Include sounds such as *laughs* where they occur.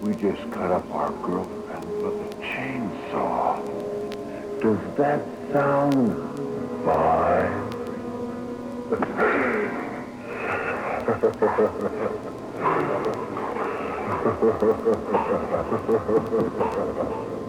We just cut up our girlfriend with a chainsaw. Does that sound fine? *laughs*